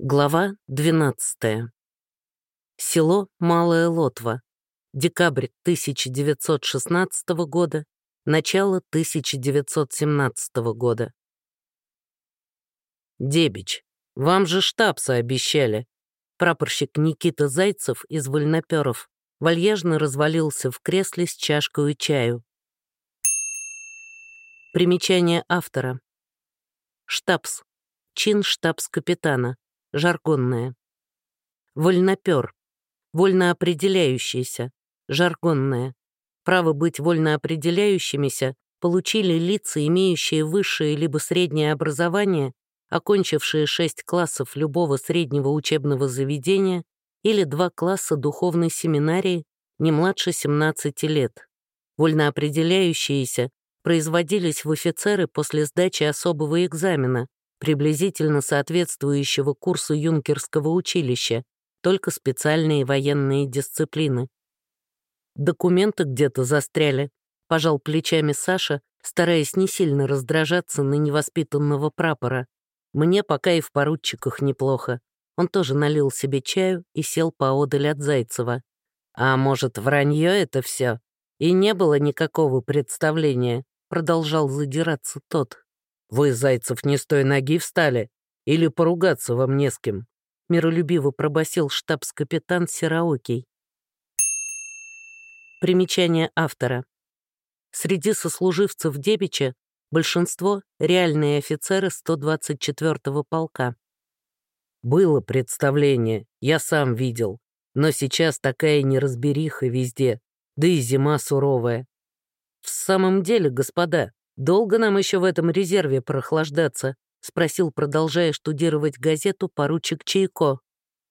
Глава 12. Село Малая Лотва. Декабрь 1916 года, начало 1917 года. «Дебич, вам же штабса обещали». Прапорщик Никита Зайцев из вольноперов вальяжно развалился в кресле с чашкой чаю. Примечание автора. Штабс. Чин штабс-капитана жаргонное. Вольнопер, вольно определяющийся, жаргонное. Право быть вольно определяющимися получили лица, имеющие высшее либо среднее образование, окончившие шесть классов любого среднего учебного заведения или два класса духовной семинарии не младше 17 лет. Вольно определяющиеся производились в офицеры после сдачи особого экзамена, приблизительно соответствующего курсу юнкерского училища, только специальные военные дисциплины. Документы где-то застряли, пожал плечами Саша, стараясь не сильно раздражаться на невоспитанного прапора. Мне пока и в поручиках неплохо. Он тоже налил себе чаю и сел поодаль от Зайцева. «А может, вранье это все? И не было никакого представления», — продолжал задираться тот. Вы, Зайцев, не с той ноги встали? Или поругаться вам не с кем?» Миролюбиво пробасил штабс-капитан Сераокий. Примечание автора. Среди сослуживцев Дебича большинство — реальные офицеры 124-го полка. «Было представление, я сам видел, но сейчас такая неразбериха везде, да и зима суровая. В самом деле, господа, «Долго нам еще в этом резерве прохлаждаться?» — спросил, продолжая штудировать газету поручик Чайко.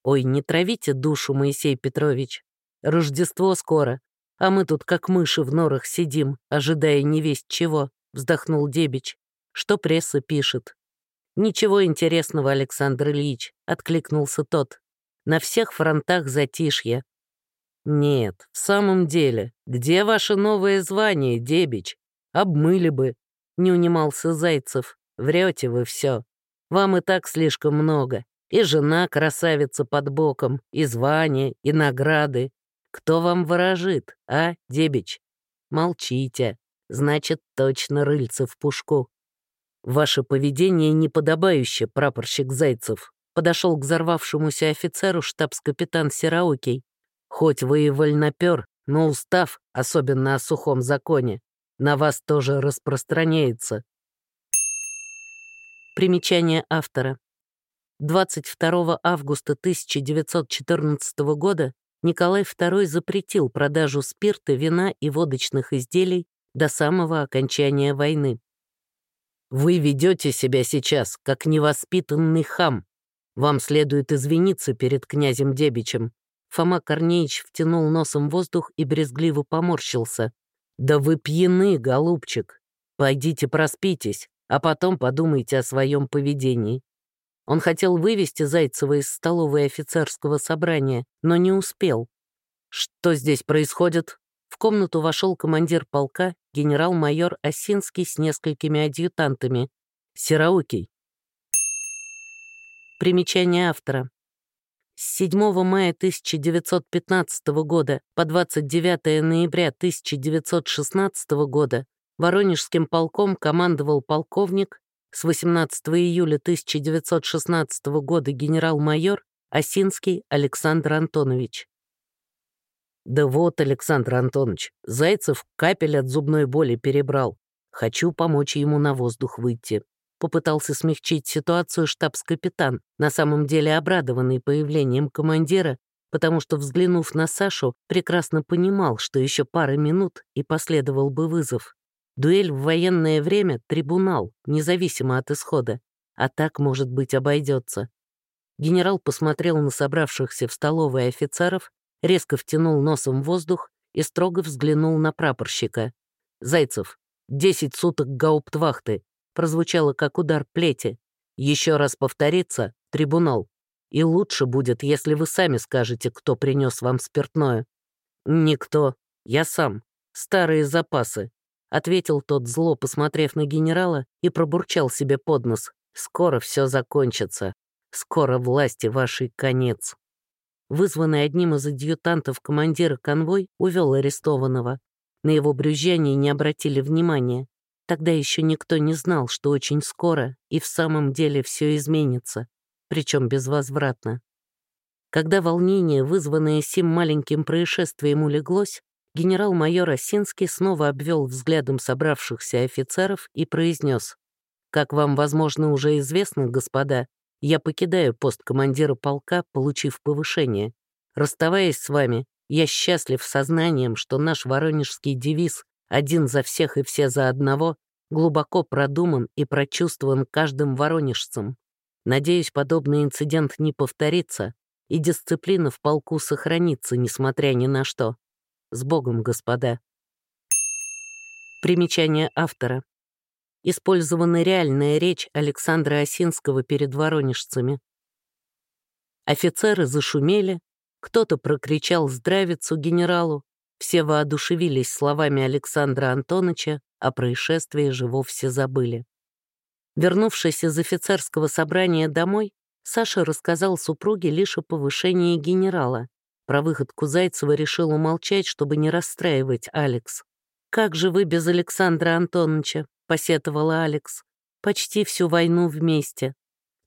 «Ой, не травите душу, Моисей Петрович. Рождество скоро, а мы тут как мыши в норах сидим, ожидая невесть чего», — вздохнул Дебич. «Что пресса пишет?» «Ничего интересного, Александр Ильич», — откликнулся тот. «На всех фронтах затишье». «Нет, в самом деле, где ваше новое звание, Дебич?» Обмыли бы. Не унимался Зайцев. Врете вы все. Вам и так слишком много. И жена красавица под боком, и звание, и награды. Кто вам ворожит, а, Дебич? Молчите. Значит, точно рыльце в пушку. Ваше поведение неподобающе, прапорщик Зайцев. Подошел к взорвавшемуся офицеру штабс-капитан Сераукий. Хоть вы и вольнопер, но устав, особенно о сухом законе, на вас тоже распространяется. Примечание автора. 22 августа 1914 года Николай II запретил продажу спирта, вина и водочных изделий до самого окончания войны. «Вы ведете себя сейчас, как невоспитанный хам. Вам следует извиниться перед князем Дебичем». Фома Корнеич втянул носом воздух и брезгливо поморщился. «Да вы пьяны, голубчик. Пойдите проспитесь, а потом подумайте о своем поведении». Он хотел вывести Зайцева из столовой офицерского собрания, но не успел. «Что здесь происходит?» В комнату вошел командир полка, генерал-майор Осинский с несколькими адъютантами. Сераукий. Примечание автора. С 7 мая 1915 года по 29 ноября 1916 года Воронежским полком командовал полковник, с 18 июля 1916 года генерал-майор Осинский Александр Антонович. «Да вот, Александр Антонович, Зайцев капель от зубной боли перебрал. Хочу помочь ему на воздух выйти», попытался смягчить ситуацию штабс-капитан, на самом деле обрадованный появлением командира, потому что, взглянув на Сашу, прекрасно понимал, что еще пара минут и последовал бы вызов. Дуэль в военное время — трибунал, независимо от исхода. А так, может быть, обойдется. Генерал посмотрел на собравшихся в столовой офицеров, резко втянул носом воздух и строго взглянул на прапорщика. «Зайцев, десять суток гауптвахты, прозвучало как удар плети. Еще раз повторится — трибунал. И лучше будет, если вы сами скажете, кто принес вам спиртное. Никто. Я сам. Старые запасы. Ответил тот зло, посмотрев на генерала, и пробурчал себе под нос. Скоро все закончится. Скоро власти вашей конец». Вызванный одним из адъютантов командира конвой увел арестованного. На его брюзжание не обратили внимания. Тогда еще никто не знал, что очень скоро и в самом деле все изменится, причем безвозвратно. Когда волнение, вызванное сим маленьким происшествием, улеглось, генерал-майор Осинский снова обвел взглядом собравшихся офицеров и произнес, «Как вам, возможно, уже известно, господа, я покидаю пост командира полка, получив повышение. Расставаясь с вами, я счастлив сознанием, что наш воронежский девиз «один за всех и все за одного» глубоко продуман и прочувствован каждым воронежцем. Надеюсь, подобный инцидент не повторится, и дисциплина в полку сохранится, несмотря ни на что. С Богом, господа. Примечание автора использована реальная речь Александра Осинского перед воронежцами. Офицеры зашумели, кто-то прокричал здравицу генералу, все воодушевились словами Александра Антоновича, а происшествие же вовсе забыли. Вернувшись из офицерского собрания домой, Саша рассказал супруге лишь о повышении генерала. Про выходку Зайцева решил умолчать, чтобы не расстраивать Алекс. «Как же вы без Александра Антоновича?» — посетовала Алекс. «Почти всю войну вместе.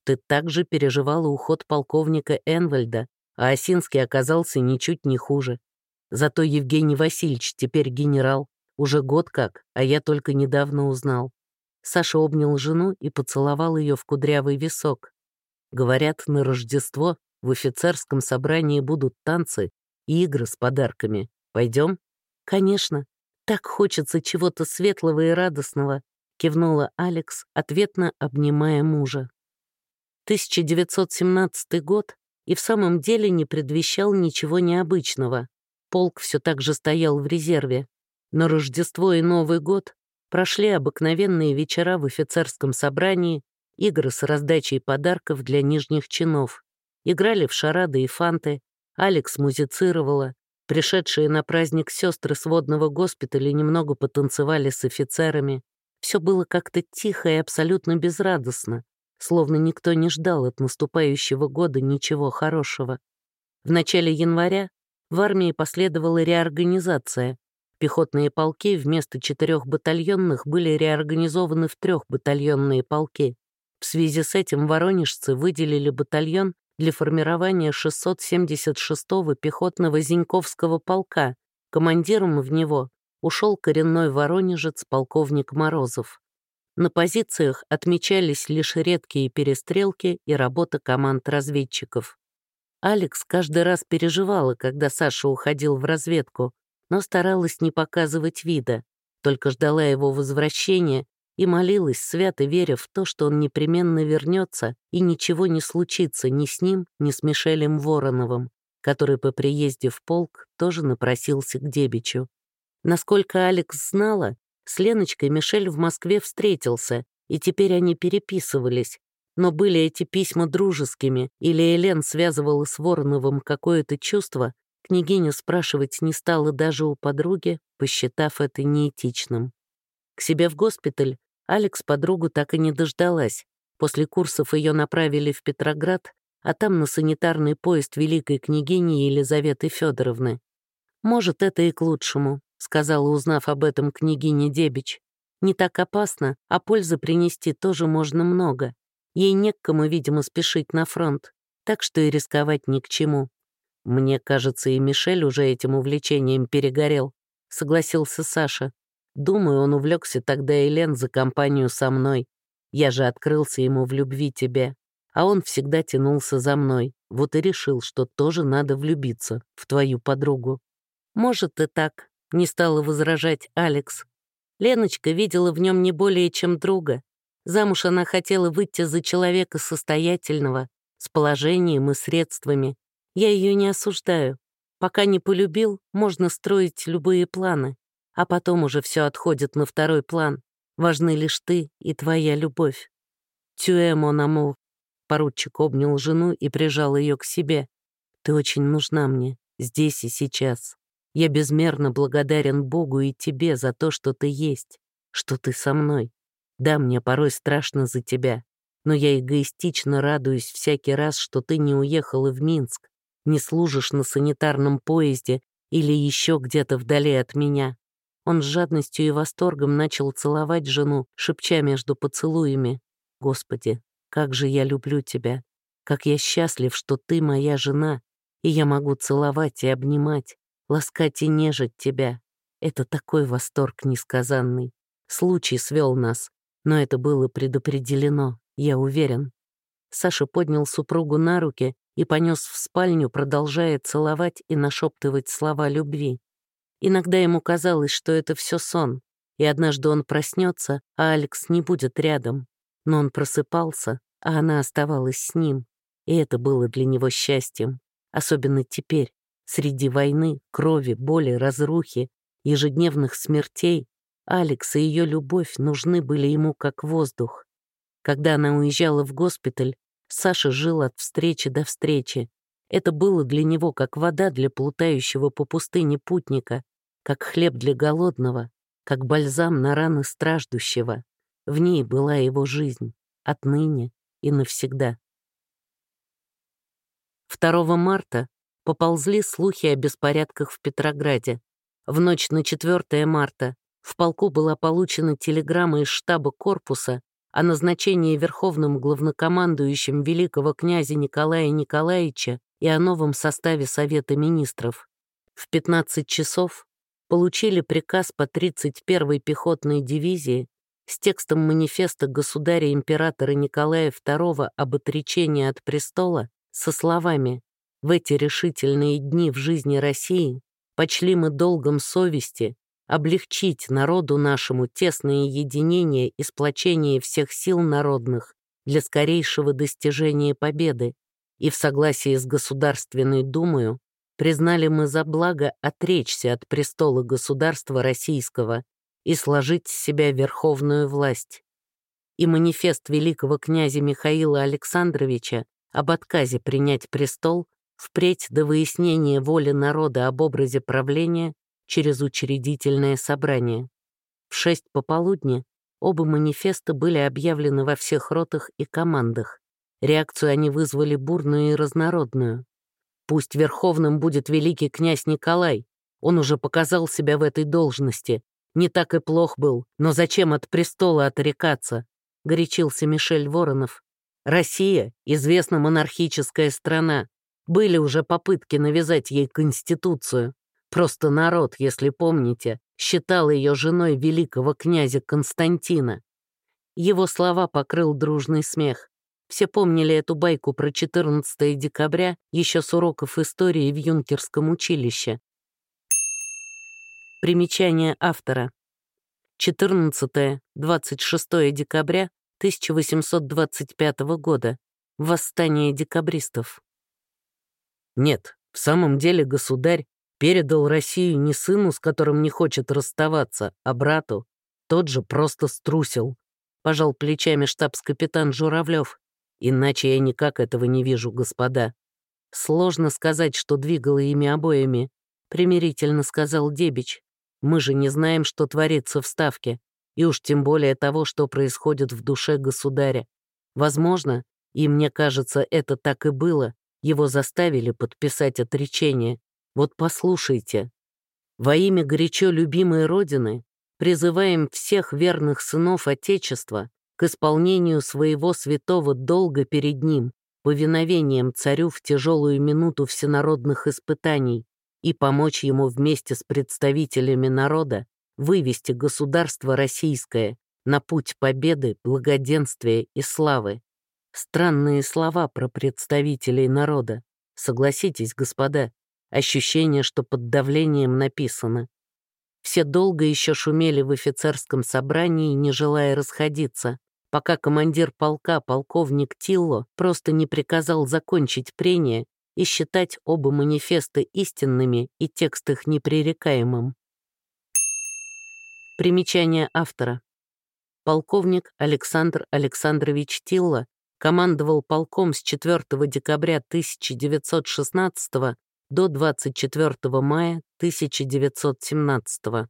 Ты также переживала уход полковника Энвальда, а Осинский оказался ничуть не хуже. Зато Евгений Васильевич теперь генерал. Уже год как, а я только недавно узнал». Саша обнял жену и поцеловал ее в кудрявый висок. Говорят, на Рождество в офицерском собрании будут танцы и игры с подарками. Пойдем? Конечно. «Так хочется чего-то светлого и радостного», — кивнула Алекс, ответно обнимая мужа. 1917 год и в самом деле не предвещал ничего необычного. Полк все так же стоял в резерве. Но Рождество и Новый год прошли обыкновенные вечера в офицерском собрании, игры с раздачей подарков для нижних чинов. Играли в шарады и фанты, Алекс музицировала, Пришедшие на праздник сестры сводного госпиталя немного потанцевали с офицерами. Все было как-то тихо и абсолютно безрадостно, словно никто не ждал от наступающего года ничего хорошего. В начале января в армии последовала реорганизация. Пехотные полки вместо четырех батальонных были реорганизованы в трехбатальонные полки. В связи с этим воронежцы выделили батальон для формирования 676-го пехотного Зиньковского полка. Командиром в него ушел коренной воронежец полковник Морозов. На позициях отмечались лишь редкие перестрелки и работа команд разведчиков. Алекс каждый раз переживала, когда Саша уходил в разведку, но старалась не показывать вида, только ждала его возвращения и молилась, свято веря в то, что он непременно вернется и ничего не случится ни с ним, ни с Мишелем Вороновым, который по приезде в полк тоже напросился к Дебичу. Насколько Алекс знала, с Леночкой Мишель в Москве встретился, и теперь они переписывались, но были эти письма дружескими, или Элен связывала с Вороновым какое-то чувство, княгиня спрашивать не стала даже у подруги, посчитав это неэтичным. К себе в госпиталь Алекс подругу так и не дождалась. После курсов ее направили в Петроград, а там на санитарный поезд великой княгини Елизаветы Федоровны. «Может, это и к лучшему», — сказала, узнав об этом княгиня Дебич. «Не так опасно, а пользы принести тоже можно много. Ей не к кому, видимо, спешить на фронт, так что и рисковать ни к чему». «Мне кажется, и Мишель уже этим увлечением перегорел», — согласился Саша. Думаю, он увлекся тогда Элен за компанию со мной. Я же открылся ему в любви тебе. А он всегда тянулся за мной. Вот и решил, что тоже надо влюбиться в твою подругу. Может, и так, не стала возражать Алекс. Леночка видела в нем не более чем друга. Замуж она хотела выйти за человека состоятельного, с положением и средствами. Я ее не осуждаю. Пока не полюбил, можно строить любые планы а потом уже все отходит на второй план. Важны лишь ты и твоя любовь. Тюэ, мон амур. Поручик обнял жену и прижал ее к себе. Ты очень нужна мне, здесь и сейчас. Я безмерно благодарен Богу и тебе за то, что ты есть, что ты со мной. Да, мне порой страшно за тебя, но я эгоистично радуюсь всякий раз, что ты не уехала в Минск, не служишь на санитарном поезде или еще где-то вдали от меня. Он с жадностью и восторгом начал целовать жену, шепча между поцелуями. «Господи, как же я люблю тебя! Как я счастлив, что ты моя жена, и я могу целовать и обнимать, ласкать и нежить тебя. Это такой восторг несказанный. Случай свел нас, но это было предопределено, я уверен. Саша поднял супругу на руки и понес в спальню, продолжая целовать и нашептывать слова любви. Иногда ему казалось, что это все сон, и однажды он проснется, а Алекс не будет рядом. Но он просыпался, а она оставалась с ним, и это было для него счастьем, особенно теперь, среди войны, крови, боли, разрухи, ежедневных смертей, Алекс и ее любовь нужны были ему как воздух. Когда она уезжала в госпиталь, Саша жил от встречи до встречи. Это было для него как вода для плутающего по пустыне путника, как хлеб для голодного, как бальзам на раны страждущего. В ней была его жизнь, отныне и навсегда. 2 марта поползли слухи о беспорядках в Петрограде. В ночь на 4 марта в полку была получена телеграмма из штаба корпуса о назначении верховным главнокомандующим великого князя Николая Николаевича и о новом составе Совета министров. В 15 часов получили приказ по 31-й пехотной дивизии с текстом манифеста государя-императора Николая II об отречении от престола со словами «В эти решительные дни в жизни России почли мы долгом совести облегчить народу нашему тесное единение и сплочение всех сил народных для скорейшего достижения победы, и в согласии с Государственной Думою признали мы за благо отречься от престола государства российского и сложить с себя верховную власть. И манифест великого князя Михаила Александровича об отказе принять престол впредь до выяснения воли народа об образе правления через учредительное собрание. В шесть пополудни оба манифеста были объявлены во всех ротах и командах. Реакцию они вызвали бурную и разнородную. Пусть верховным будет великий князь Николай. Он уже показал себя в этой должности. Не так и плох был, но зачем от престола отрекаться? Горячился Мишель Воронов. Россия — известна монархическая страна. Были уже попытки навязать ей конституцию. Просто народ, если помните, считал ее женой великого князя Константина. Его слова покрыл дружный смех. Все помнили эту байку про 14 декабря еще с уроков истории в юнкерском училище. Примечание автора. 14-26 декабря 1825 года. Восстание декабристов. Нет, в самом деле государь передал Россию не сыну, с которым не хочет расставаться, а брату. Тот же просто струсил. Пожал плечами штабс-капитан Журавлев. Иначе я никак этого не вижу, господа. Сложно сказать, что двигало ими обоими, примирительно сказал Дебич. Мы же не знаем, что творится в Ставке, и уж тем более того, что происходит в душе государя. Возможно, и мне кажется, это так и было, его заставили подписать отречение. Вот послушайте. Во имя горячо любимой Родины призываем всех верных сынов Отечества к исполнению своего святого долга перед Ним, повиновением царю в тяжелую минуту всенародных испытаний и помочь ему вместе с представителями народа вывести государство российское на путь победы, благоденствия и славы. Странные слова про представителей народа. Согласитесь, господа, ощущение, что под давлением написано. Все долго еще шумели в офицерском собрании, не желая расходиться, пока командир полка, полковник Тилло, просто не приказал закончить прение и считать оба манифеста истинными и текст их непререкаемым. Примечание автора. Полковник Александр Александрович Тилло командовал полком с 4 декабря 1916 до 24 мая 1917.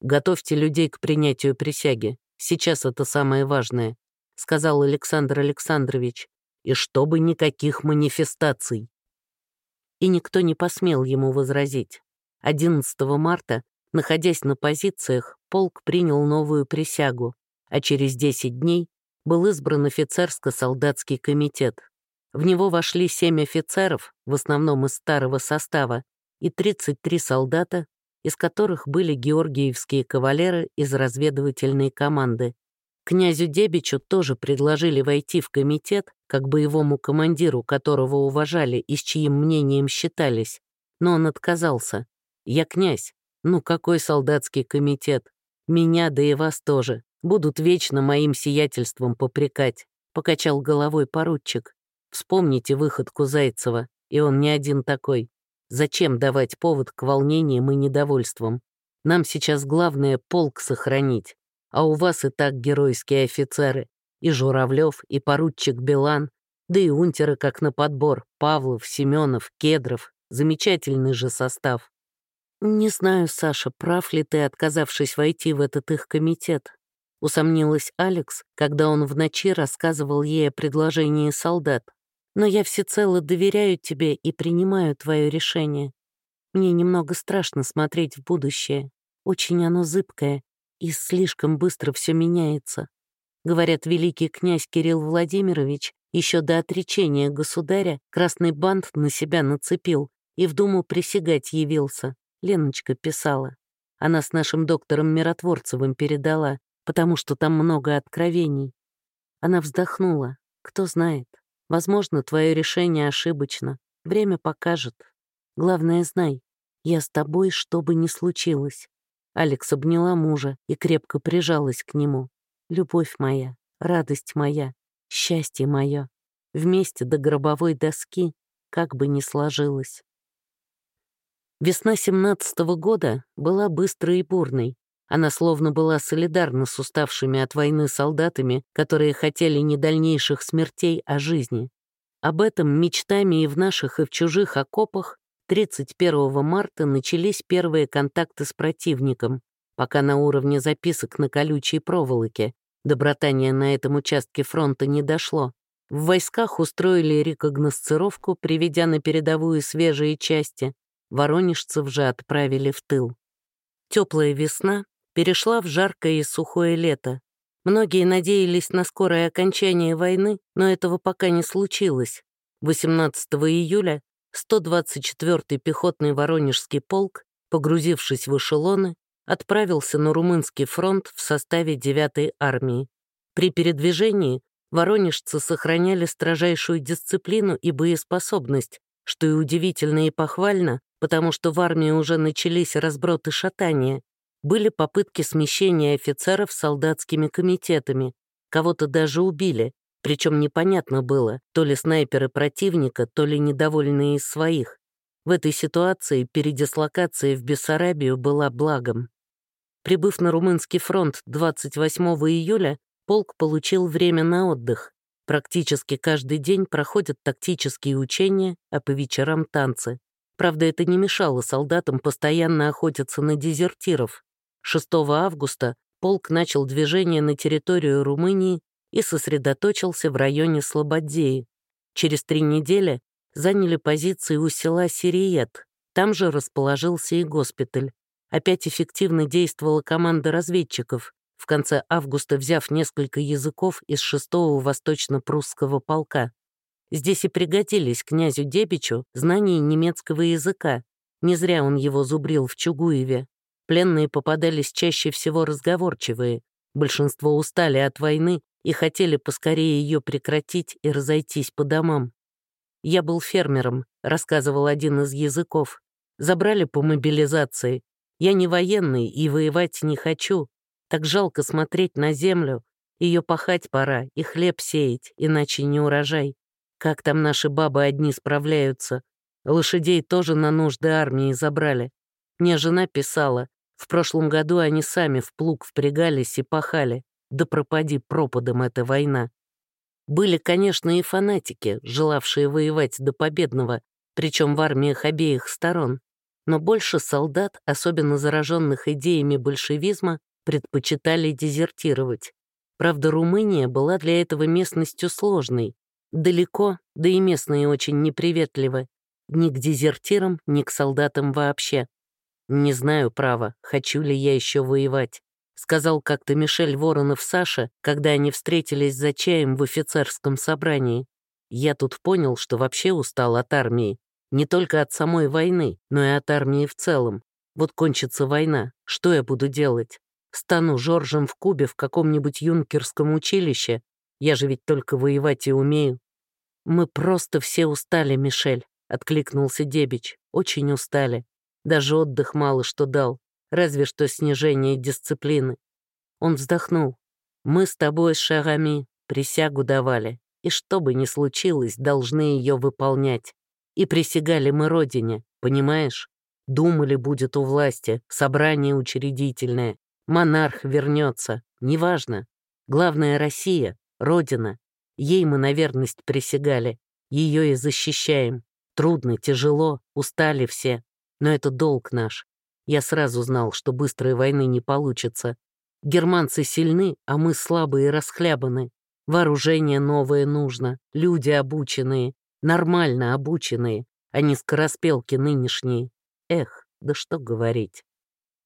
Готовьте людей к принятию присяги. Сейчас это самое важное. — сказал Александр Александрович, «и чтобы никаких манифестаций». И никто не посмел ему возразить. 11 марта, находясь на позициях, полк принял новую присягу, а через 10 дней был избран офицерско-солдатский комитет. В него вошли семь офицеров, в основном из старого состава, и 33 солдата, из которых были георгиевские кавалеры из разведывательной команды. Князю Дебичу тоже предложили войти в комитет, как боевому командиру, которого уважали и с чьим мнением считались, но он отказался. «Я князь. Ну какой солдатский комитет? Меня, да и вас тоже. Будут вечно моим сиятельством попрекать», — покачал головой поручик. Вспомните выходку Зайцева, и он не один такой. Зачем давать повод к волнениям и недовольствам? Нам сейчас главное полк сохранить. А у вас и так геройские офицеры. И Журавлев, и поручик Билан, да и унтеры как на подбор. Павлов, Семенов, Кедров. Замечательный же состав. Не знаю, Саша, прав ли ты, отказавшись войти в этот их комитет. Усомнилась Алекс, когда он в ночи рассказывал ей о предложении солдат но я всецело доверяю тебе и принимаю твое решение. Мне немного страшно смотреть в будущее. Очень оно зыбкое, и слишком быстро все меняется. Говорят, великий князь Кирилл Владимирович еще до отречения государя красный бант на себя нацепил и в Думу присягать явился. Леночка писала. Она с нашим доктором Миротворцевым передала, потому что там много откровений. Она вздохнула. Кто знает. Возможно, твое решение ошибочно. Время покажет. Главное, знай, я с тобой, что бы ни случилось. Алекс обняла мужа и крепко прижалась к нему. Любовь моя, радость моя, счастье мое. Вместе до гробовой доски, как бы ни сложилось. Весна семнадцатого года была быстрой и бурной. Она словно была солидарна с уставшими от войны солдатами, которые хотели не дальнейших смертей, а жизни. Об этом мечтами и в наших, и в чужих окопах 31 марта начались первые контакты с противником, пока на уровне записок на колючей проволоке добротание на этом участке фронта не дошло. В войсках устроили рекогносцировку, приведя на передовую свежие части, воронежцев же отправили в тыл. Теплая весна перешла в жаркое и сухое лето. Многие надеялись на скорое окончание войны, но этого пока не случилось. 18 июля 124-й пехотный Воронежский полк, погрузившись в эшелоны, отправился на Румынский фронт в составе 9-й армии. При передвижении воронежцы сохраняли строжайшую дисциплину и боеспособность, что и удивительно и похвально, потому что в армии уже начались разброты шатания, были попытки смещения офицеров солдатскими комитетами. Кого-то даже убили, причем непонятно было, то ли снайперы противника, то ли недовольные из своих. В этой ситуации передислокация в Бессарабию была благом. Прибыв на Румынский фронт 28 июля, полк получил время на отдых. Практически каждый день проходят тактические учения, а по вечерам танцы. Правда, это не мешало солдатам постоянно охотиться на дезертиров. 6 августа полк начал движение на территорию Румынии и сосредоточился в районе Слободеи. Через три недели заняли позиции у села Сириет. Там же расположился и госпиталь. Опять эффективно действовала команда разведчиков, в конце августа взяв несколько языков из 6-го восточно-прусского полка. Здесь и пригодились князю Дебичу знания немецкого языка. Не зря он его зубрил в Чугуеве. Пленные попадались чаще всего разговорчивые. Большинство устали от войны и хотели поскорее ее прекратить и разойтись по домам. «Я был фермером», — рассказывал один из языков. «Забрали по мобилизации. Я не военный и воевать не хочу. Так жалко смотреть на землю. Ее пахать пора и хлеб сеять, иначе не урожай. Как там наши бабы одни справляются? Лошадей тоже на нужды армии забрали. Мне жена писала, в прошлом году они сами в плуг впрягались и пахали, да пропади пропадом эта война. Были, конечно, и фанатики, желавшие воевать до победного, причем в армиях обеих сторон, но больше солдат, особенно зараженных идеями большевизма, предпочитали дезертировать. Правда, Румыния была для этого местностью сложной. Далеко, да и местные очень неприветливы. Ни к дезертирам, ни к солдатам вообще. Не знаю, право, хочу ли я еще воевать. Сказал как-то Мишель Воронов Саша, когда они встретились за чаем в офицерском собрании. Я тут понял, что вообще устал от армии. Не только от самой войны, но и от армии в целом. Вот кончится война, что я буду делать? Стану Жоржем в Кубе в каком-нибудь юнкерском училище? Я же ведь только воевать и умею. Мы просто все устали, Мишель. — откликнулся Дебич. «Очень устали. Даже отдых мало что дал, разве что снижение дисциплины». Он вздохнул. «Мы с тобой, Шарами, присягу давали, и что бы ни случилось, должны ее выполнять. И присягали мы родине, понимаешь? Думали, будет у власти, собрание учредительное, монарх вернется, неважно. Главное — Россия, родина. Ей мы на верность присягали, ее и защищаем. Трудно, тяжело, устали все. Но это долг наш. Я сразу знал, что быстрой войны не получится. Германцы сильны, а мы слабые и расхлябаны. Вооружение новое нужно, люди обученные, нормально обученные, а не скороспелки нынешние. Эх, да что говорить.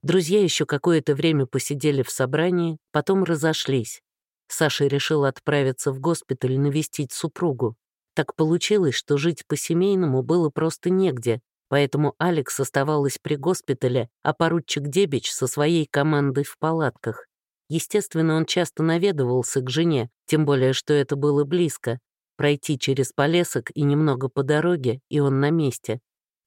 Друзья еще какое-то время посидели в собрании, потом разошлись. Саша решил отправиться в госпиталь навестить супругу. Так получилось, что жить по-семейному было просто негде, поэтому Алекс оставалась при госпитале, а поручик Дебич со своей командой в палатках. Естественно, он часто наведывался к жене, тем более, что это было близко. Пройти через полесок и немного по дороге, и он на месте.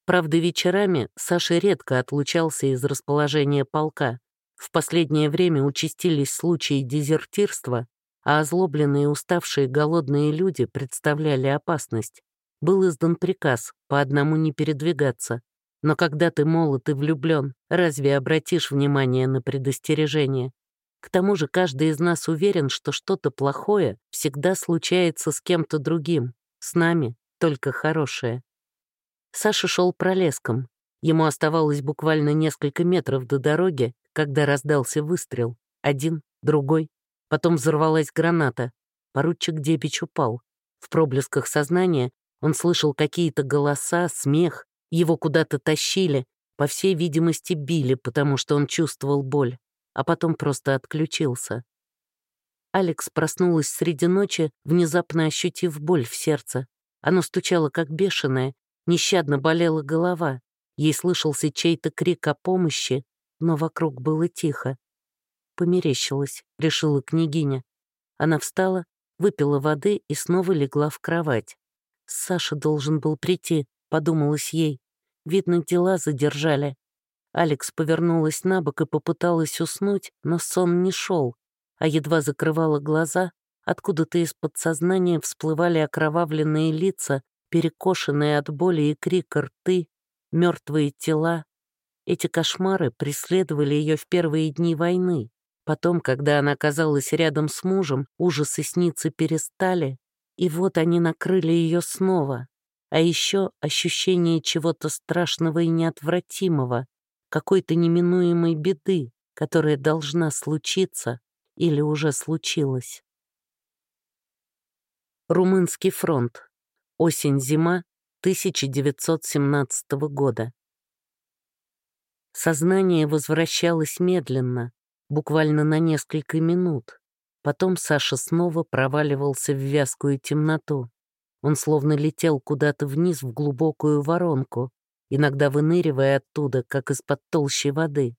Правда, вечерами Саша редко отлучался из расположения полка. В последнее время участились случаи дезертирства, а озлобленные, уставшие, голодные люди представляли опасность. Был издан приказ по одному не передвигаться. Но когда ты молод и влюблен, разве обратишь внимание на предостережение? К тому же каждый из нас уверен, что что-то плохое всегда случается с кем-то другим, с нами только хорошее. Саша шел пролеском. Ему оставалось буквально несколько метров до дороги, когда раздался выстрел. Один, другой. Потом взорвалась граната. Поручик Дебич упал. В проблесках сознания он слышал какие-то голоса, смех. Его куда-то тащили. По всей видимости, били, потому что он чувствовал боль. А потом просто отключился. Алекс проснулась среди ночи, внезапно ощутив боль в сердце. Оно стучало как бешеное, нещадно болела голова. Ей слышался чей-то крик о помощи, но вокруг было тихо померещилось», — решила княгиня. Она встала, выпила воды и снова легла в кровать. «Саша должен был прийти», — подумалось ей. «Видно, дела задержали». Алекс повернулась на бок и попыталась уснуть, но сон не шел, а едва закрывала глаза, откуда-то из подсознания всплывали окровавленные лица, перекошенные от боли и крика рты, мертвые тела. Эти кошмары преследовали ее в первые дни войны. Потом, когда она оказалась рядом с мужем, ужасы снится перестали, и вот они накрыли ее снова. А еще ощущение чего-то страшного и неотвратимого, какой-то неминуемой беды, которая должна случиться или уже случилась. Румынский фронт. Осень-зима 1917 года. Сознание возвращалось медленно, буквально на несколько минут. Потом Саша снова проваливался в вязкую темноту. Он словно летел куда-то вниз в глубокую воронку, иногда выныривая оттуда, как из-под толщи воды.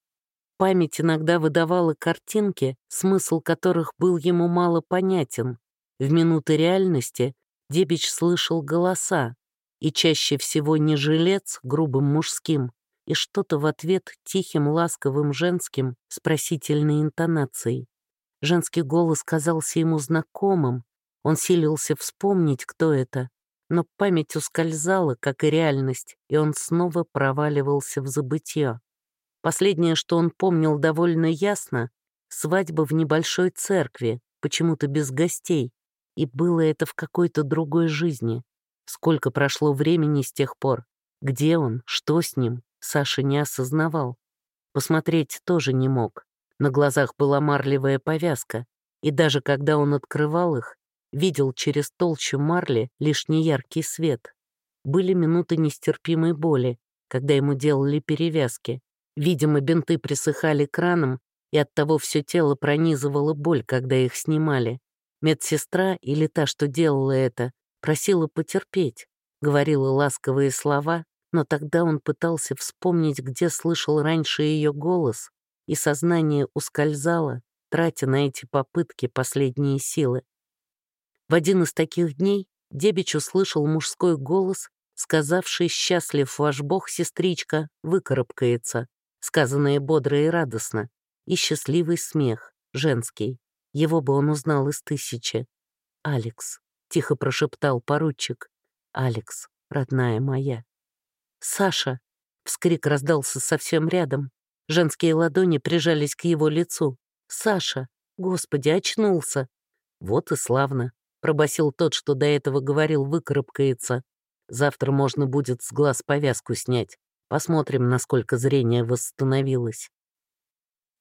Память иногда выдавала картинки, смысл которых был ему мало понятен. В минуты реальности Дебич слышал голоса, и чаще всего не жилец грубым мужским, и что-то в ответ тихим, ласковым женским, спросительной интонацией. Женский голос казался ему знакомым, он силился вспомнить, кто это, но память ускользала, как и реальность, и он снова проваливался в забытье. Последнее, что он помнил довольно ясно, свадьба в небольшой церкви, почему-то без гостей, и было это в какой-то другой жизни. Сколько прошло времени с тех пор? Где он? Что с ним? Саша не осознавал. Посмотреть тоже не мог. На глазах была марлевая повязка. и даже когда он открывал их, видел через толщу марли лишь неяркий свет. Были минуты нестерпимой боли, когда ему делали перевязки. Видимо, бинты присыхали краном, и оттого все тело пронизывало боль, когда их снимали. Медсестра, или та, что делала это, просила потерпеть, говорила ласковые слова, но тогда он пытался вспомнить, где слышал раньше ее голос, и сознание ускользало, тратя на эти попытки последние силы. В один из таких дней Дебич услышал мужской голос, сказавший «Счастлив ваш бог, сестричка, выкарабкается», сказанное бодро и радостно, и счастливый смех, женский. Его бы он узнал из тысячи. «Алекс», — тихо прошептал поручик, «Алекс, родная моя». «Саша!» — вскрик раздался совсем рядом. Женские ладони прижались к его лицу. «Саша! Господи, очнулся!» «Вот и славно!» — пробасил тот, что до этого говорил, выкарабкается. «Завтра можно будет с глаз повязку снять. Посмотрим, насколько зрение восстановилось».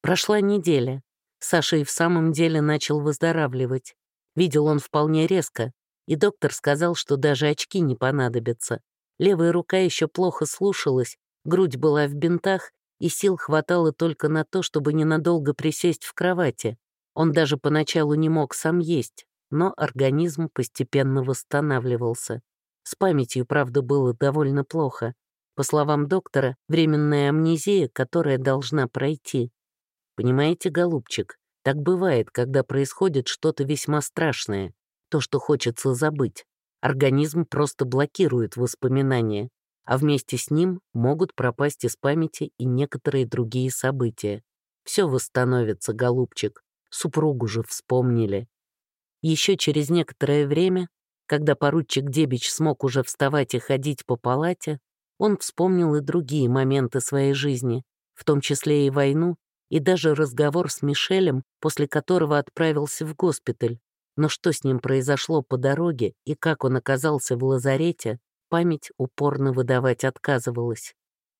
Прошла неделя. Саша и в самом деле начал выздоравливать. Видел он вполне резко, и доктор сказал, что даже очки не понадобятся. Левая рука еще плохо слушалась, грудь была в бинтах, и сил хватало только на то, чтобы ненадолго присесть в кровати. Он даже поначалу не мог сам есть, но организм постепенно восстанавливался. С памятью, правда, было довольно плохо. По словам доктора, временная амнезия, которая должна пройти. Понимаете, голубчик, так бывает, когда происходит что-то весьма страшное, то, что хочется забыть. Организм просто блокирует воспоминания, а вместе с ним могут пропасть из памяти и некоторые другие события. Все восстановится, голубчик, супругу же вспомнили. Еще через некоторое время, когда поручик Дебич смог уже вставать и ходить по палате, он вспомнил и другие моменты своей жизни, в том числе и войну, и даже разговор с Мишелем, после которого отправился в госпиталь, но что с ним произошло по дороге и как он оказался в лазарете, память упорно выдавать отказывалась.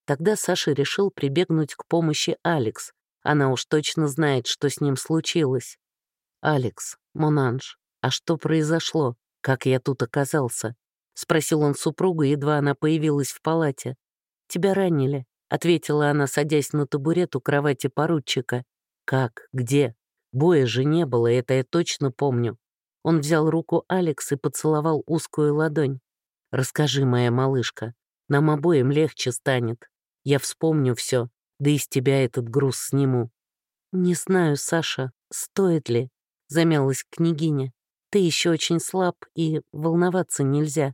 Тогда Саша решил прибегнуть к помощи Алекс. Она уж точно знает, что с ним случилось. «Алекс, Монанж, а что произошло? Как я тут оказался?» — спросил он супругу, едва она появилась в палате. «Тебя ранили», — ответила она, садясь на табурет у кровати поручика. «Как? Где? Боя же не было, это я точно помню. Он взял руку Алекс и поцеловал узкую ладонь. «Расскажи, моя малышка, нам обоим легче станет. Я вспомню все, да и с тебя этот груз сниму». «Не знаю, Саша, стоит ли?» — замялась княгиня. «Ты еще очень слаб, и волноваться нельзя.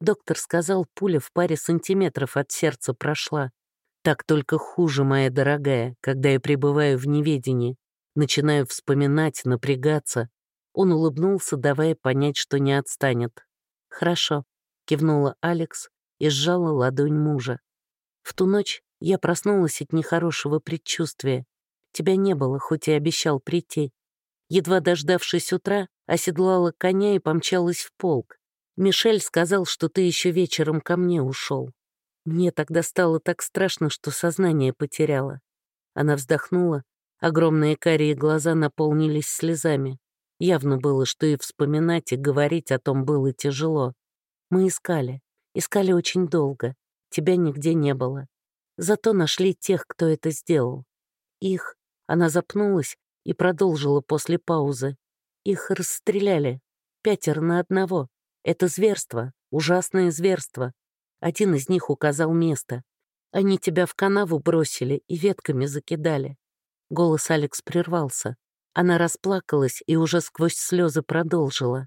Доктор сказал, пуля в паре сантиметров от сердца прошла. Так только хуже, моя дорогая, когда я пребываю в неведении. Начинаю вспоминать, напрягаться, он улыбнулся, давая понять, что не отстанет. «Хорошо», — кивнула Алекс и сжала ладонь мужа. «В ту ночь я проснулась от нехорошего предчувствия. Тебя не было, хоть и обещал прийти. Едва дождавшись утра, оседлала коня и помчалась в полк. Мишель сказал, что ты еще вечером ко мне ушел. Мне тогда стало так страшно, что сознание потеряла. Она вздохнула, огромные карие глаза наполнились слезами. Явно было, что и вспоминать, и говорить о том было тяжело. Мы искали, искали очень долго. Тебя нигде не было. Зато нашли тех, кто это сделал. Их, она запнулась и продолжила после паузы. Их расстреляли. Пятеро на одного. Это зверство, ужасное зверство. Один из них указал место. Они тебя в канаву бросили и ветками закидали. Голос Алекс прервался. Она расплакалась и уже сквозь слезы продолжила.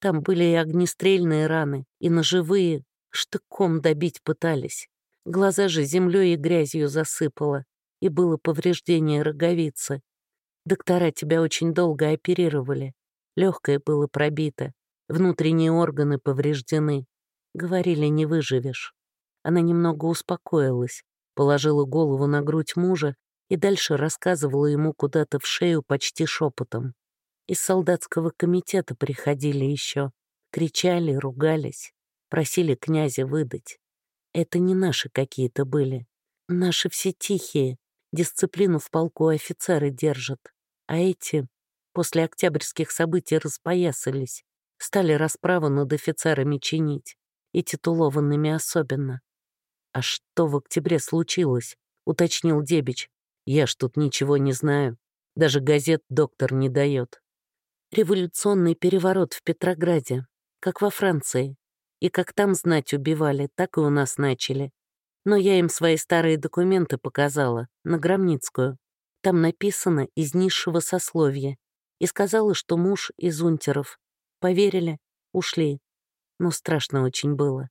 Там были и огнестрельные раны, и ножевые, штыком добить пытались. Глаза же землей и грязью засыпало, и было повреждение роговицы. Доктора тебя очень долго оперировали. Легкое было пробито, внутренние органы повреждены. Говорили, не выживешь. Она немного успокоилась, положила голову на грудь мужа и дальше рассказывала ему куда-то в шею почти шепотом. Из солдатского комитета приходили еще, кричали, ругались, просили князя выдать. Это не наши какие-то были. Наши все тихие, дисциплину в полку офицеры держат. А эти... после октябрьских событий распоясались, стали расправу над офицерами чинить, и титулованными особенно. «А что в октябре случилось?» — уточнил Дебич. «Я ж тут ничего не знаю. Даже газет доктор не дает». «Революционный переворот в Петрограде, как во Франции. И как там знать убивали, так и у нас начали. Но я им свои старые документы показала, на Громницкую. Там написано «из низшего сословия». И сказала, что муж из унтеров. Поверили, ушли. Но страшно очень было.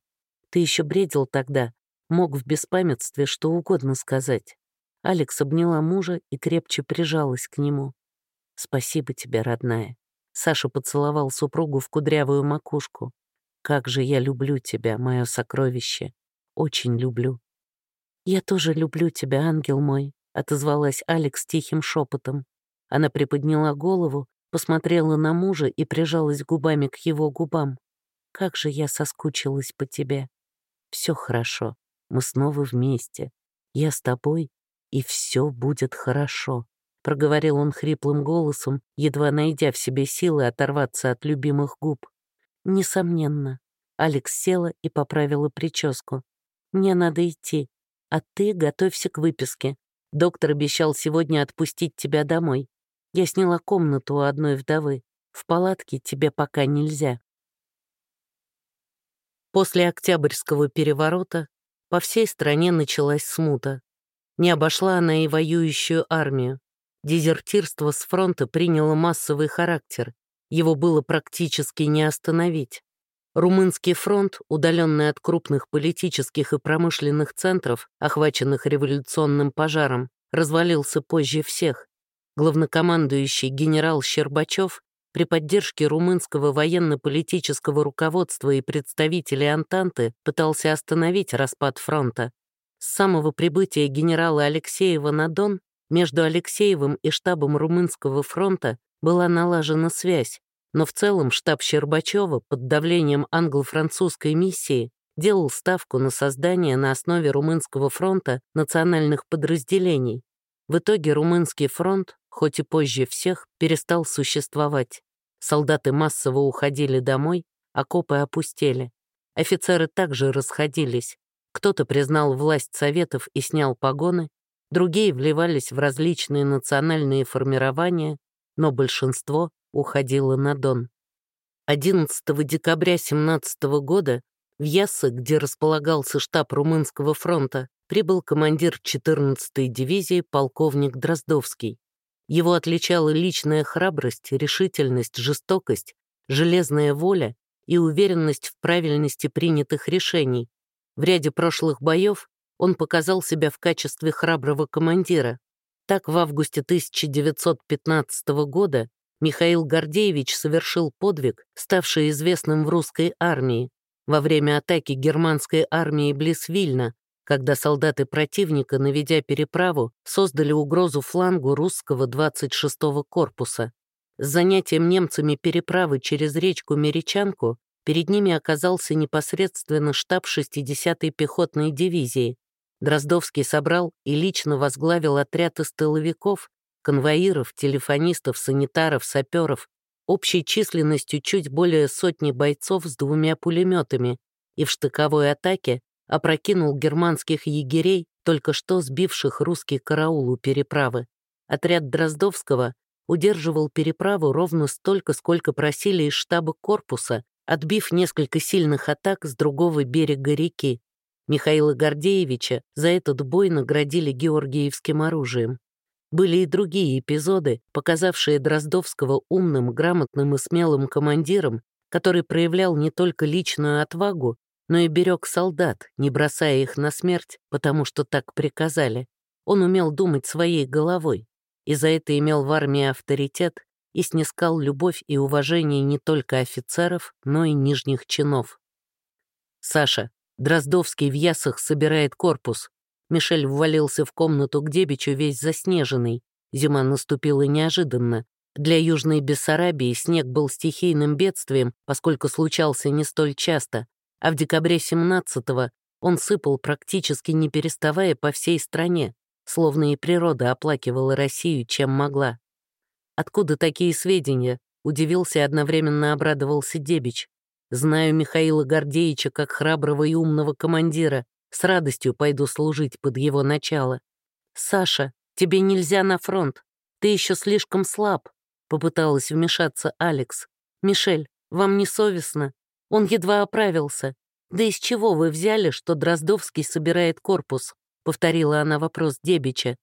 Ты еще бредил тогда, мог в беспамятстве что угодно сказать. Алекс обняла мужа и крепче прижалась к нему. «Спасибо тебе, родная». Саша поцеловал супругу в кудрявую макушку. «Как же я люблю тебя, мое сокровище. Очень люблю». «Я тоже люблю тебя, ангел мой», — отозвалась Алекс тихим шепотом. Она приподняла голову, посмотрела на мужа и прижалась губами к его губам. «Как же я соскучилась по тебе. Все хорошо, мы снова вместе. Я с тобой, и все будет хорошо», — проговорил он хриплым голосом, едва найдя в себе силы оторваться от любимых губ. «Несомненно». Алекс села и поправила прическу. «Мне надо идти, а ты готовься к выписке. Доктор обещал сегодня отпустить тебя домой. Я сняла комнату у одной вдовы. В палатке тебе пока нельзя». После Октябрьского переворота по всей стране началась смута. Не обошла она и воюющую армию. Дезертирство с фронта приняло массовый характер. Его было практически не остановить. Румынский фронт, удаленный от крупных политических и промышленных центров, охваченных революционным пожаром, развалился позже всех. Главнокомандующий генерал Щербачев при поддержке румынского военно-политического руководства и представителей Антанты пытался остановить распад фронта. С самого прибытия генерала Алексеева на Дон между Алексеевым и штабом Румынского фронта была налажена связь, но в целом штаб Щербачева под давлением англо-французской миссии делал ставку на создание на основе Румынского фронта национальных подразделений. В итоге Румынский фронт хоть и позже всех, перестал существовать. Солдаты массово уходили домой, окопы опустели. Офицеры также расходились. Кто-то признал власть советов и снял погоны, другие вливались в различные национальные формирования, но большинство уходило на Дон. 11 декабря 17 года в Яссы, где располагался штаб Румынского фронта, прибыл командир 14-й дивизии полковник Дроздовский. Его отличала личная храбрость, решительность, жестокость, железная воля и уверенность в правильности принятых решений. В ряде прошлых боев он показал себя в качестве храброго командира. Так, в августе 1915 года Михаил Гордеевич совершил подвиг, ставший известным в русской армии. Во время атаки германской армии близ Вильна когда солдаты противника, наведя переправу, создали угрозу флангу русского 26-го корпуса. С занятием немцами переправы через речку Меричанку перед ними оказался непосредственно штаб 60-й пехотной дивизии. Дроздовский собрал и лично возглавил отряд из тыловиков, конвоиров, телефонистов, санитаров, саперов, общей численностью чуть более сотни бойцов с двумя пулеметами, и в штыковой атаке опрокинул германских егерей, только что сбивших русский караул у переправы. Отряд Дроздовского удерживал переправу ровно столько, сколько просили из штаба корпуса, отбив несколько сильных атак с другого берега реки. Михаила Гордеевича за этот бой наградили георгиевским оружием. Были и другие эпизоды, показавшие Дроздовского умным, грамотным и смелым командиром, который проявлял не только личную отвагу, но и берег солдат, не бросая их на смерть, потому что так приказали. Он умел думать своей головой, и за это имел в армии авторитет и снискал любовь и уважение не только офицеров, но и нижних чинов. «Саша, Дроздовский в Ясах собирает корпус». Мишель ввалился в комнату к Дебичу весь заснеженный. Зима наступила неожиданно. Для Южной Бессарабии снег был стихийным бедствием, поскольку случался не столь часто, а в декабре 17-го он сыпал практически не переставая по всей стране, словно и природа оплакивала Россию, чем могла. Откуда такие сведения? Удивился и одновременно обрадовался Дебич. Знаю Михаила Гордеевича как храброго и умного командира. С радостью пойду служить под его начало. Саша, тебе нельзя на фронт. Ты еще слишком слаб. Попыталась вмешаться Алекс. Мишель, вам не совестно? Он едва оправился. Да из чего вы взяли, что Дроздовский собирает корпус? Повторила она вопрос Дебича.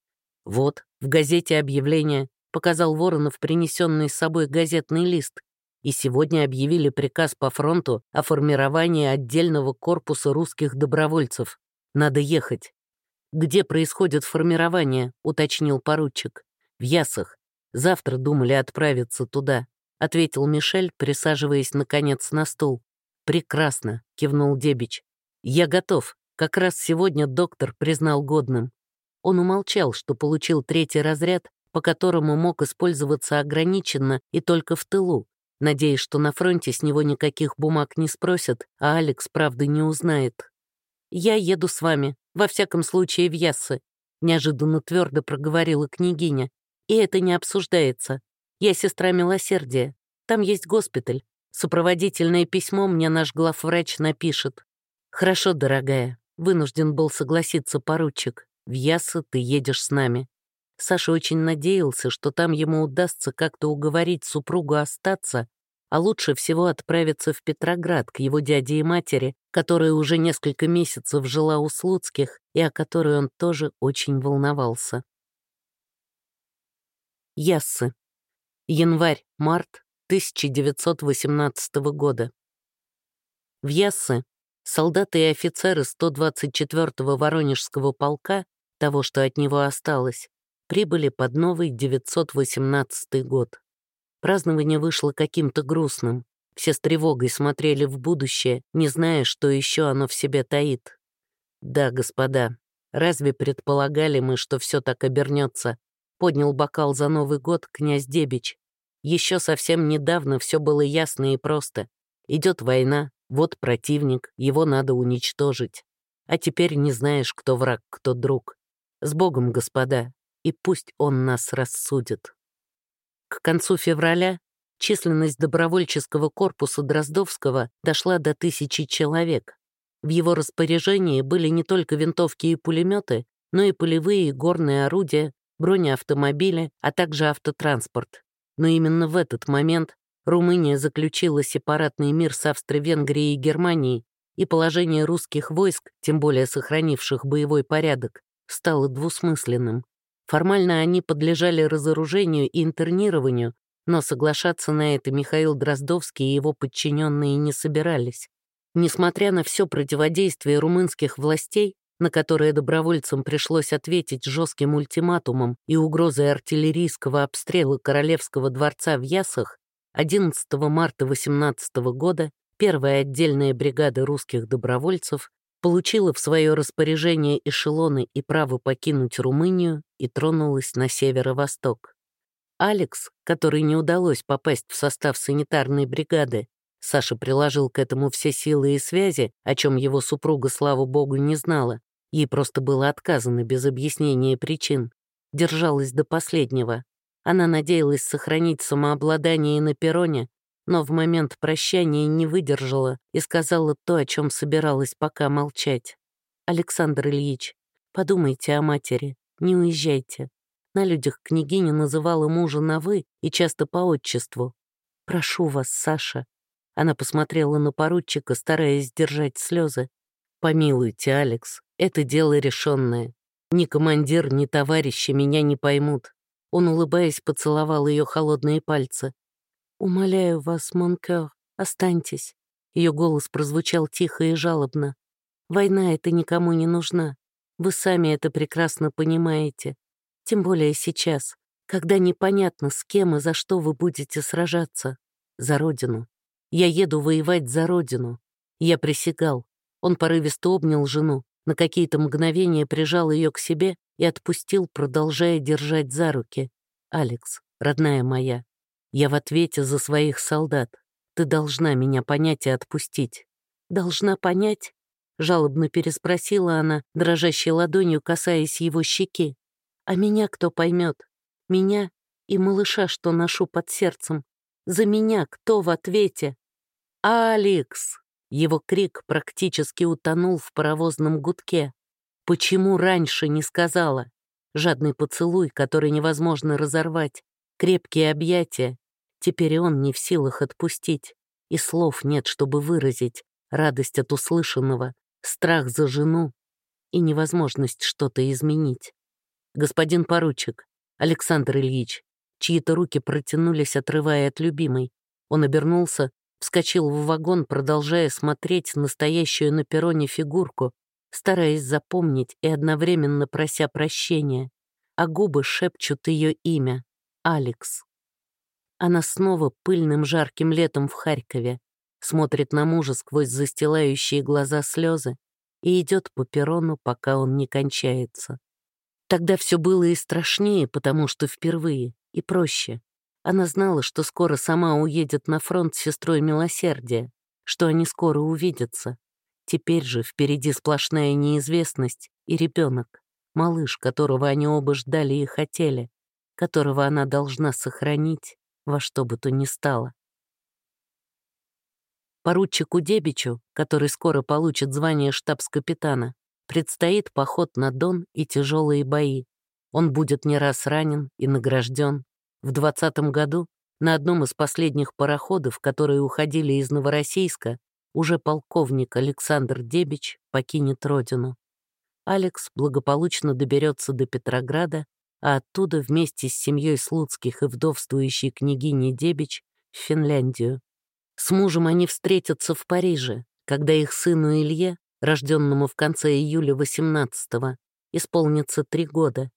Вот, в газете объявление показал Воронов принесенный с собой газетный лист. И сегодня объявили приказ по фронту о формировании отдельного корпуса русских добровольцев. Надо ехать. «Где происходит формирование?» — уточнил поручик. «В Ясах. Завтра думали отправиться туда», — ответил Мишель, присаживаясь, наконец, на стул. «Прекрасно», — кивнул Дебич. «Я готов. Как раз сегодня доктор признал годным». Он умолчал, что получил третий разряд по которому мог использоваться ограниченно и только в тылу, надеясь, что на фронте с него никаких бумаг не спросят, а Алекс правды не узнает. «Я еду с вами, во всяком случае в Яссы», неожиданно твердо проговорила княгиня. «И это не обсуждается. Я сестра милосердия. Там есть госпиталь. Сопроводительное письмо мне наш главврач напишет». «Хорошо, дорогая», — вынужден был согласиться поручик. «В Яссы ты едешь с нами». Саша очень надеялся, что там ему удастся как-то уговорить супругу остаться, а лучше всего отправиться в Петроград к его дяде и матери, которая уже несколько месяцев жила у Слуцких и о которой он тоже очень волновался. Яссы. Январь-март 1918 года. В Яссы солдаты и офицеры 124-го Воронежского полка, того, что от него осталось, прибыли под новый 918 год. Празднование вышло каким-то грустным. Все с тревогой смотрели в будущее, не зная, что еще оно в себе таит. «Да, господа, разве предполагали мы, что все так обернется?» Поднял бокал за Новый год князь Дебич. Еще совсем недавно все было ясно и просто. Идет война, вот противник, его надо уничтожить. А теперь не знаешь, кто враг, кто друг. С Богом, господа, и пусть он нас рассудит. К концу февраля численность добровольческого корпуса Дроздовского дошла до тысячи человек. В его распоряжении были не только винтовки и пулеметы, но и полевые и горные орудия, бронеавтомобили, а также автотранспорт. Но именно в этот момент Румыния заключила сепаратный мир с Австро-Венгрией и Германией, и положение русских войск, тем более сохранивших боевой порядок, стало двусмысленным. Формально они подлежали разоружению и интернированию, но соглашаться на это Михаил Дроздовский и его подчиненные не собирались. Несмотря на все противодействие румынских властей, на которое добровольцам пришлось ответить жестким ультиматумом и угрозой артиллерийского обстрела Королевского дворца в Ясах, 11 марта 18 года первая отдельная бригада русских добровольцев получила в свое распоряжение эшелоны и право покинуть Румынию и тронулась на северо-восток. Алекс, который не удалось попасть в состав санитарной бригады, Саша приложил к этому все силы и связи, о чем его супруга, слава богу, не знала. Ей просто было отказано без объяснения причин. Держалась до последнего. Она надеялась сохранить самообладание на перроне, но в момент прощания не выдержала и сказала то, о чем собиралась пока молчать. «Александр Ильич, подумайте о матери, не уезжайте». На людях княгиня называла мужа на «вы» и часто по отчеству. «Прошу вас, Саша». Она посмотрела на поручика, стараясь сдержать слезы. «Помилуйте, Алекс, это дело решенное. Ни командир, ни товарищи меня не поймут». Он, улыбаясь, поцеловал ее холодные пальцы. «Умоляю вас, Монкер, останьтесь». Ее голос прозвучал тихо и жалобно. «Война эта никому не нужна. Вы сами это прекрасно понимаете. Тем более сейчас, когда непонятно, с кем и за что вы будете сражаться. За Родину. Я еду воевать за Родину. Я присягал. Он порывисто обнял жену, на какие-то мгновения прижал ее к себе и отпустил, продолжая держать за руки. «Алекс, родная моя, я в ответе за своих солдат. Ты должна меня понять и отпустить. Должна понять? Жалобно переспросила она, дрожащей ладонью касаясь его щеки. А меня кто поймет? Меня И малыша, что ношу под сердцем. За меня кто в ответе? «Алекс!» Его крик практически утонул в паровозном гудке. «Почему раньше не сказала?» Жадный поцелуй, который невозможно разорвать, крепкие объятия. Теперь он не в силах отпустить. И слов нет, чтобы выразить радость от услышанного, страх за жену и невозможность что-то изменить. Господин поручик, Александр Ильич, чьи-то руки протянулись, отрывая от любимой. Он обернулся, вскочил в вагон, продолжая смотреть настоящую на перроне фигурку, стараясь запомнить и одновременно прося прощения, а губы шепчут ее имя — Алекс. Она снова пыльным жарким летом в Харькове, смотрит на мужа сквозь застилающие глаза слезы и идет по перрону, пока он не кончается. Тогда все было и страшнее, потому что впервые, и проще. Она знала, что скоро сама уедет на фронт с сестрой милосердия, что они скоро увидятся. Теперь же впереди сплошная неизвестность и ребенок, малыш, которого они оба ждали и хотели, которого она должна сохранить во что бы то ни стало. Поручику Дебичу, который скоро получит звание штабс-капитана, предстоит поход на Дон и тяжелые бои. Он будет не раз ранен и награжден. В 20 году на одном из последних пароходов, которые уходили из Новороссийска, уже полковник Александр Дебич покинет родину. Алекс благополучно доберется до Петрограда, а оттуда вместе с семьей Слуцких и вдовствующей княгиней Дебич в Финляндию. С мужем они встретятся в Париже, когда их сыну Илье, рожденному в конце июля 18-го, исполнится три года.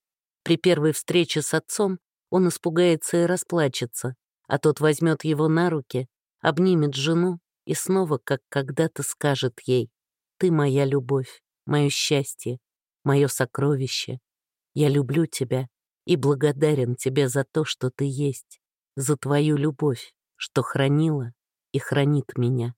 При первой встрече с отцом он испугается и расплачется, а тот возьмет его на руки, обнимет жену и снова, как когда-то, скажет ей «Ты моя любовь, мое счастье, мое сокровище. Я люблю тебя и благодарен тебе за то, что ты есть, за твою любовь, что хранила и хранит меня.